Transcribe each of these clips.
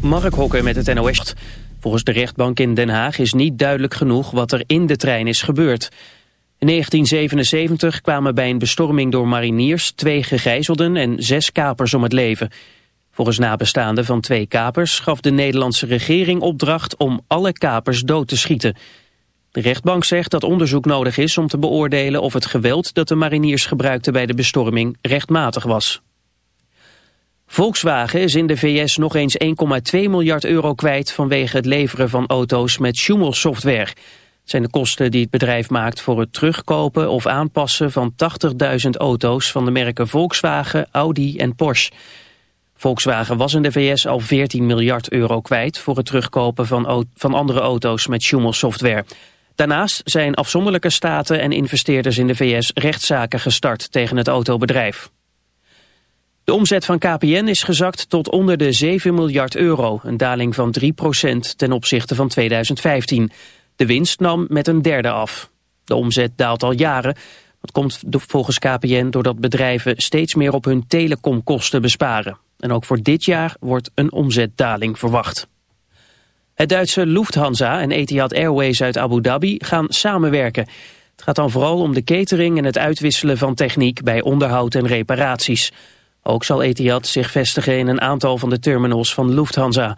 Mark Hokker met het NOS. Volgens de rechtbank in Den Haag is niet duidelijk genoeg wat er in de trein is gebeurd. In 1977 kwamen bij een bestorming door mariniers twee gegijzelden en zes kapers om het leven. Volgens nabestaanden van twee kapers gaf de Nederlandse regering opdracht om alle kapers dood te schieten. De rechtbank zegt dat onderzoek nodig is om te beoordelen of het geweld dat de mariniers gebruikten bij de bestorming rechtmatig was. Volkswagen is in de VS nog eens 1,2 miljard euro kwijt vanwege het leveren van auto's met Schumel-software. Het zijn de kosten die het bedrijf maakt voor het terugkopen of aanpassen van 80.000 auto's van de merken Volkswagen, Audi en Porsche. Volkswagen was in de VS al 14 miljard euro kwijt voor het terugkopen van, van andere auto's met Schumel-software. Daarnaast zijn afzonderlijke staten en investeerders in de VS rechtszaken gestart tegen het autobedrijf. De omzet van KPN is gezakt tot onder de 7 miljard euro, een daling van 3% ten opzichte van 2015. De winst nam met een derde af. De omzet daalt al jaren. Dat komt volgens KPN doordat bedrijven steeds meer op hun telecomkosten besparen. En ook voor dit jaar wordt een omzetdaling verwacht. Het Duitse Lufthansa en Etihad Airways uit Abu Dhabi gaan samenwerken. Het gaat dan vooral om de catering en het uitwisselen van techniek bij onderhoud en reparaties. Ook zal Etihad zich vestigen in een aantal van de terminals van Lufthansa.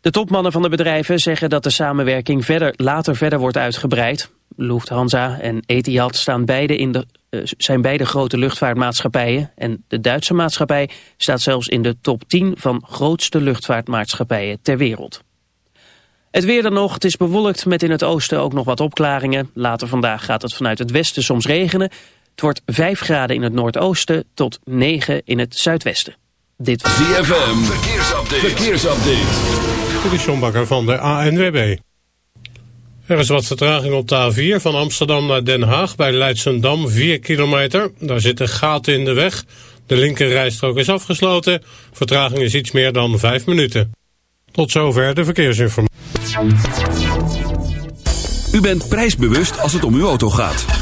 De topmannen van de bedrijven zeggen dat de samenwerking verder, later verder wordt uitgebreid. Lufthansa en Etihad staan beide in de, uh, zijn beide grote luchtvaartmaatschappijen... en de Duitse maatschappij staat zelfs in de top 10 van grootste luchtvaartmaatschappijen ter wereld. Het weer dan nog, het is bewolkt met in het oosten ook nog wat opklaringen. Later vandaag gaat het vanuit het westen soms regenen. Het wordt 5 graden in het noordoosten tot 9 in het zuidwesten. Dit was ZFM, verkeersupdate. verkeersupdate. Dit is John Bakker van de ANWB. Er is wat vertraging op de A4 van Amsterdam naar Den Haag bij Leidsendam 4 kilometer. Daar zitten gaten in de weg. De linkerrijstrook is afgesloten. Vertraging is iets meer dan 5 minuten. Tot zover de verkeersinformatie. U bent prijsbewust als het om uw auto gaat.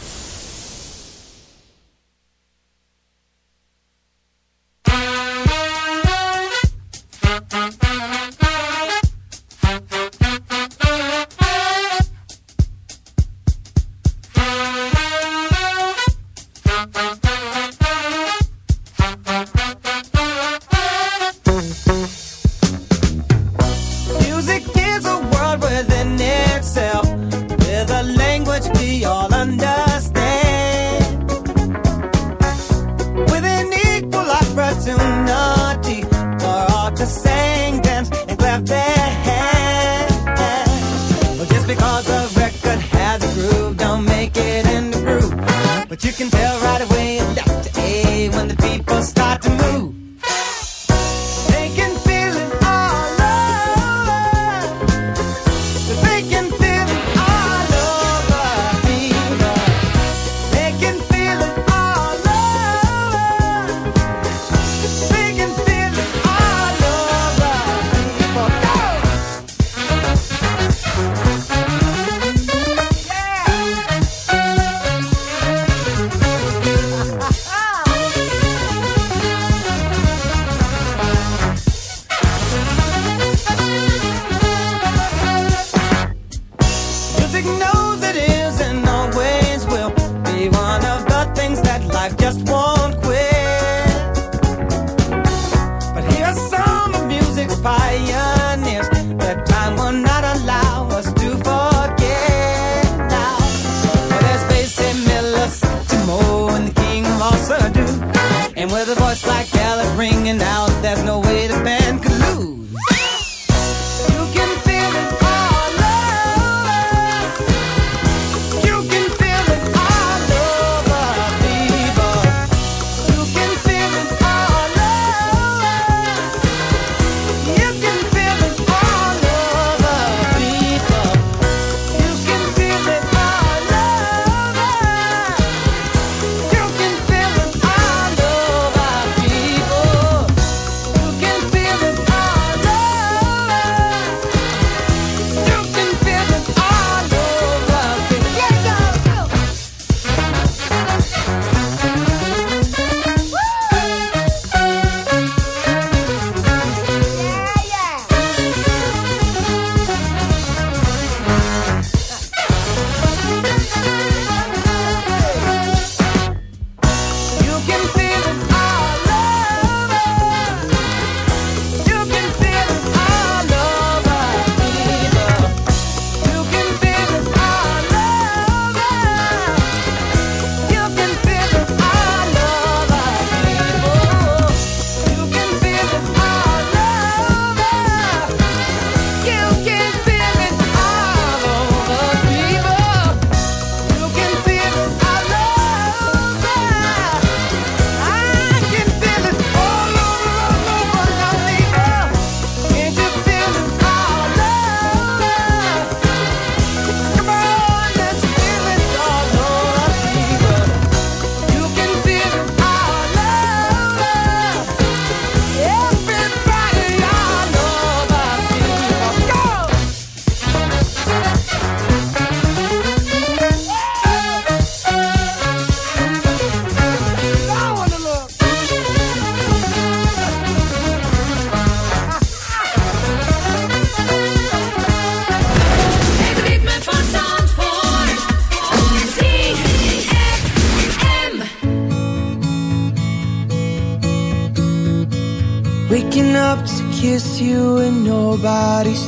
pioneers, time will not allow us to forget now. There's and the King of. And with a voice like Gallup ringing out, there's no way to bend.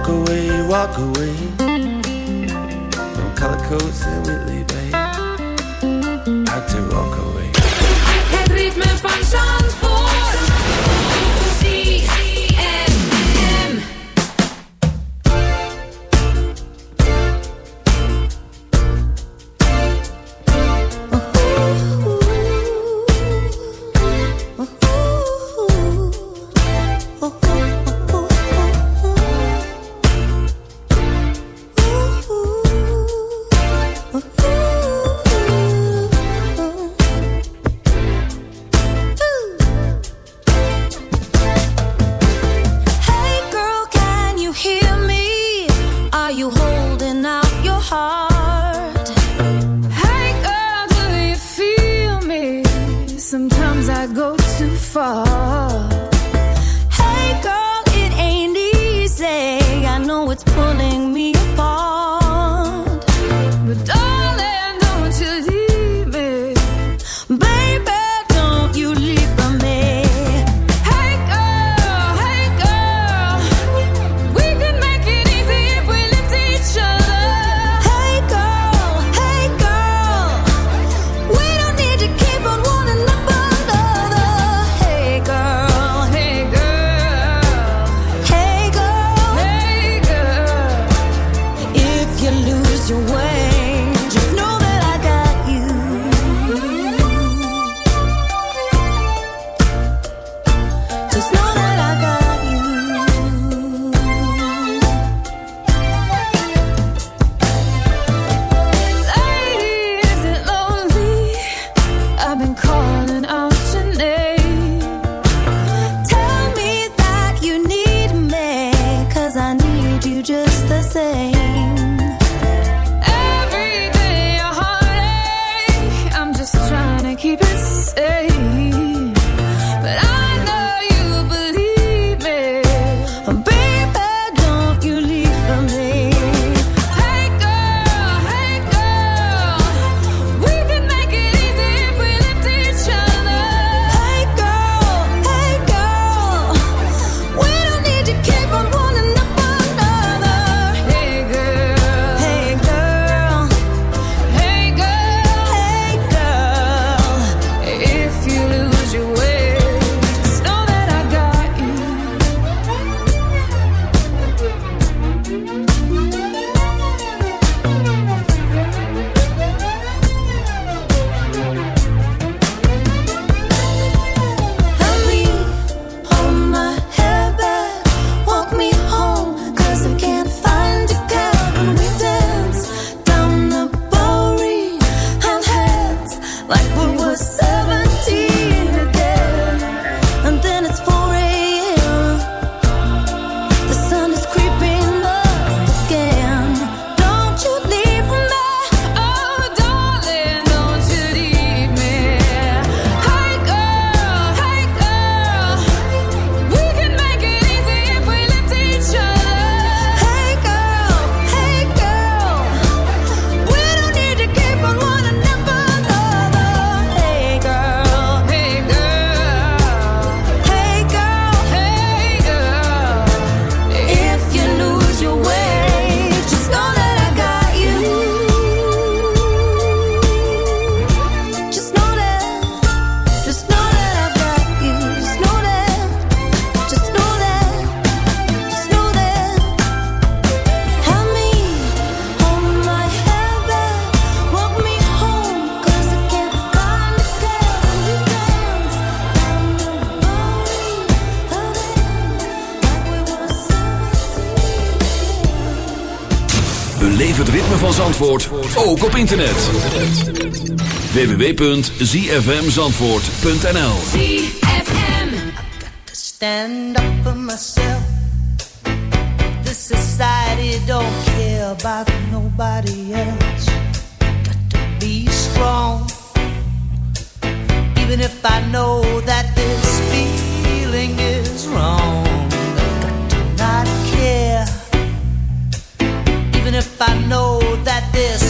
Walk away, walk away from color codes and Whitley Bay. Had to walk away. Het ritme van Zandvoort. Ook op internet. www.zfmzandvoort.nl ZFM got to stand up for myself. This society don't care about nobody else. Got to be strong. Even if I know that this feeling is wrong. Care. Even if I know that this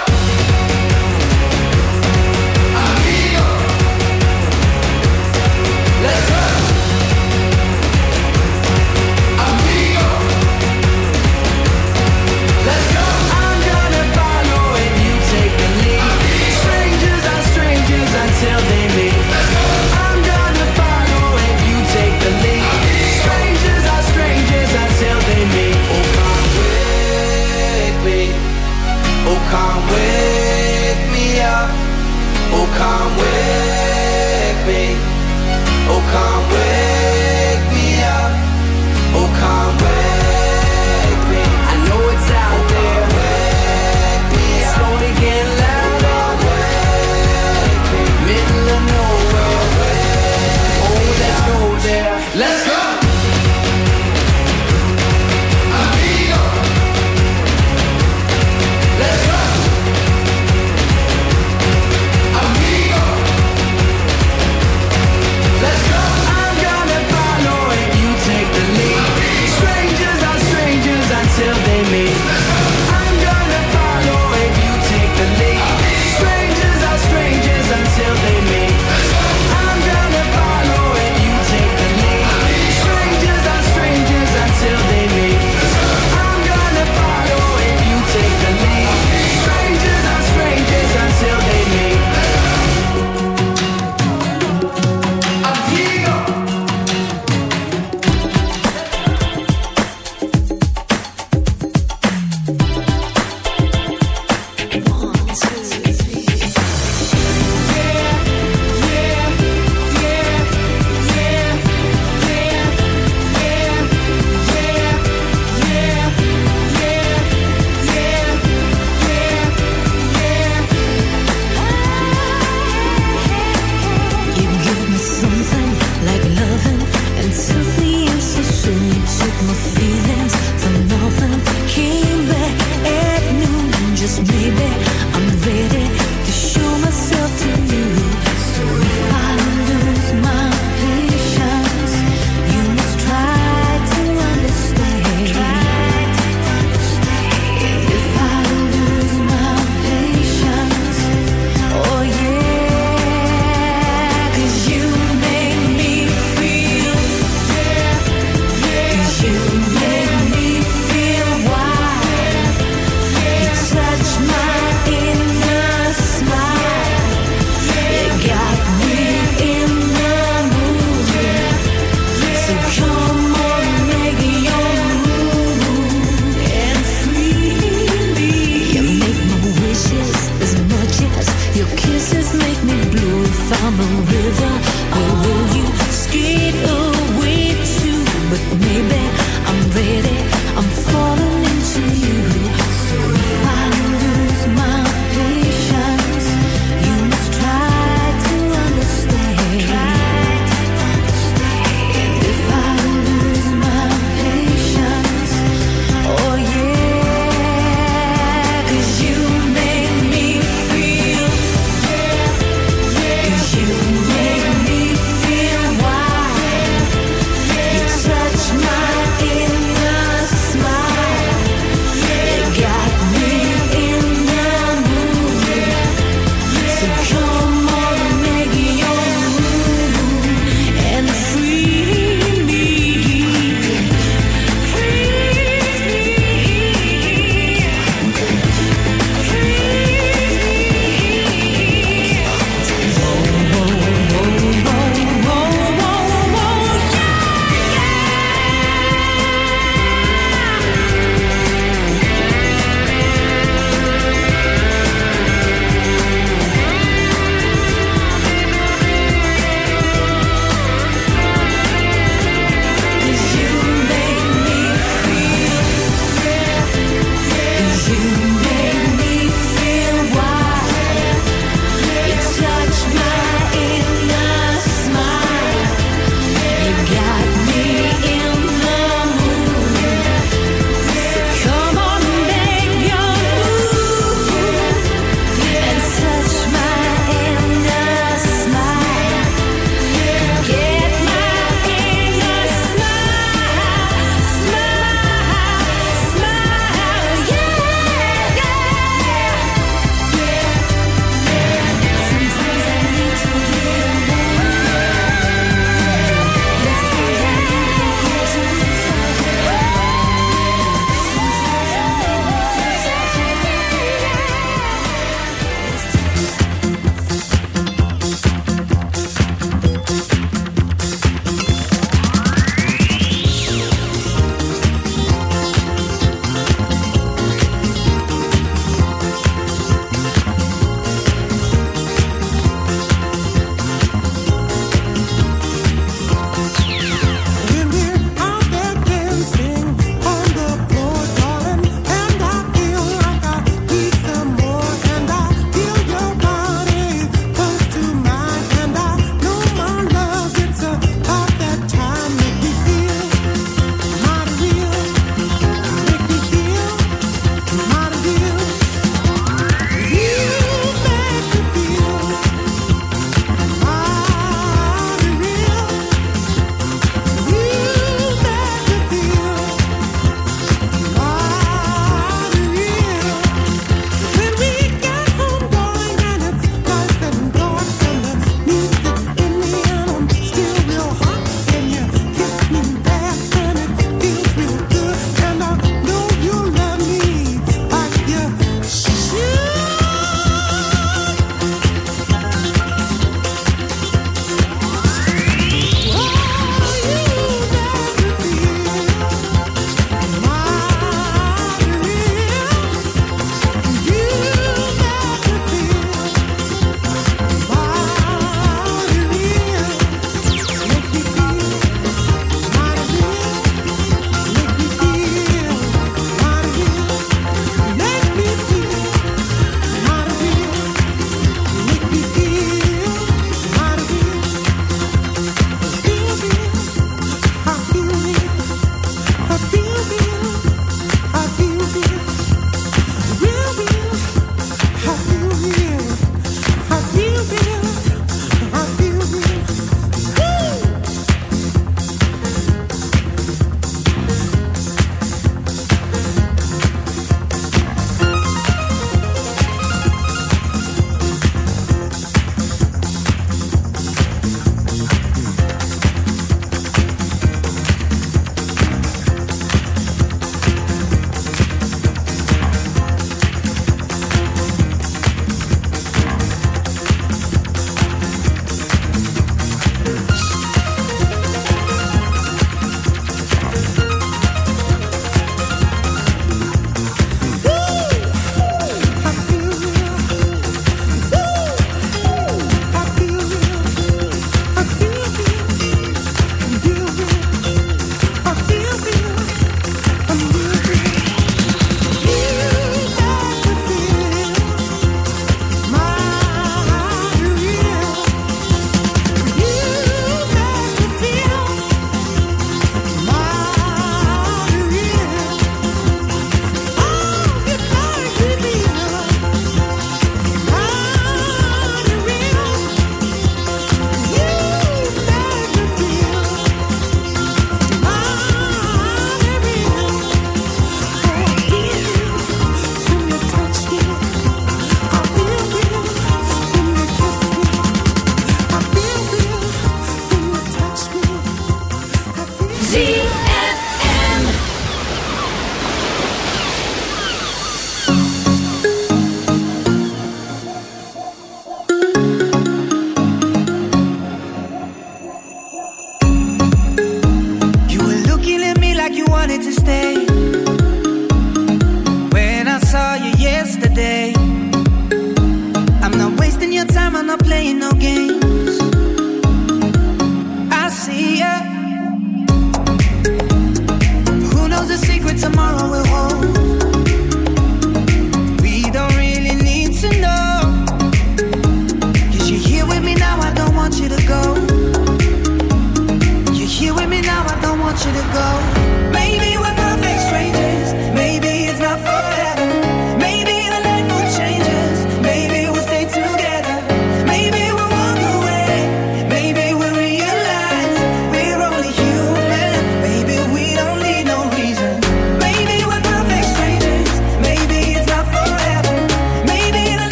go.